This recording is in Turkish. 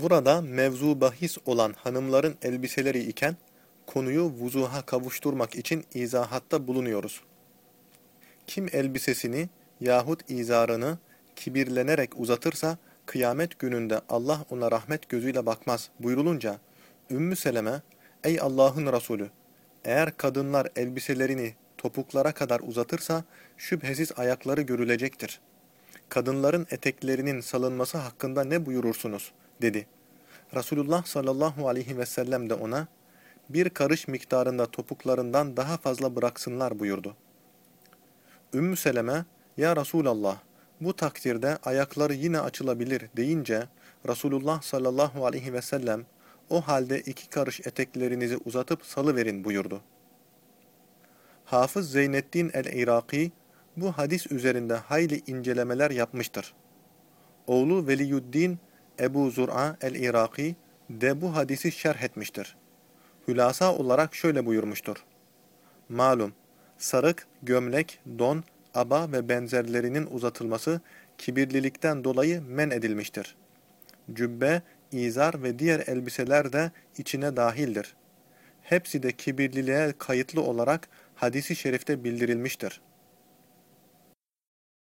Burada mevzu bahis olan hanımların elbiseleri iken, konuyu vuzuha kavuşturmak için izahatta bulunuyoruz. Kim elbisesini yahut izarını kibirlenerek uzatırsa, kıyamet gününde Allah ona rahmet gözüyle bakmaz buyurulunca, Ümmü Seleme, ey Allah'ın Resulü, eğer kadınlar elbiselerini topuklara kadar uzatırsa, şüphesiz ayakları görülecektir. Kadınların eteklerinin salınması hakkında ne buyurursunuz? Dedi. Resulullah sallallahu aleyhi ve sellem de ona, bir karış miktarında topuklarından daha fazla bıraksınlar buyurdu. Ümmü Seleme, ya Resulallah, bu takdirde ayakları yine açılabilir deyince, Resulullah sallallahu aleyhi ve sellem, o halde iki karış eteklerinizi uzatıp salıverin buyurdu. Hafız Zeynettin el-Iraki, bu hadis üzerinde hayli incelemeler yapmıştır. Oğlu Veliyuddin Ebu Zur'a el-Iraki de bu hadisi şerh etmiştir. Hülasa olarak şöyle buyurmuştur. Malum, sarık, gömlek, don, aba ve benzerlerinin uzatılması kibirlilikten dolayı men edilmiştir. Cübbe, izar ve diğer elbiseler de içine dahildir. Hepsi de kibirliliğe kayıtlı olarak hadisi şerifte bildirilmiştir.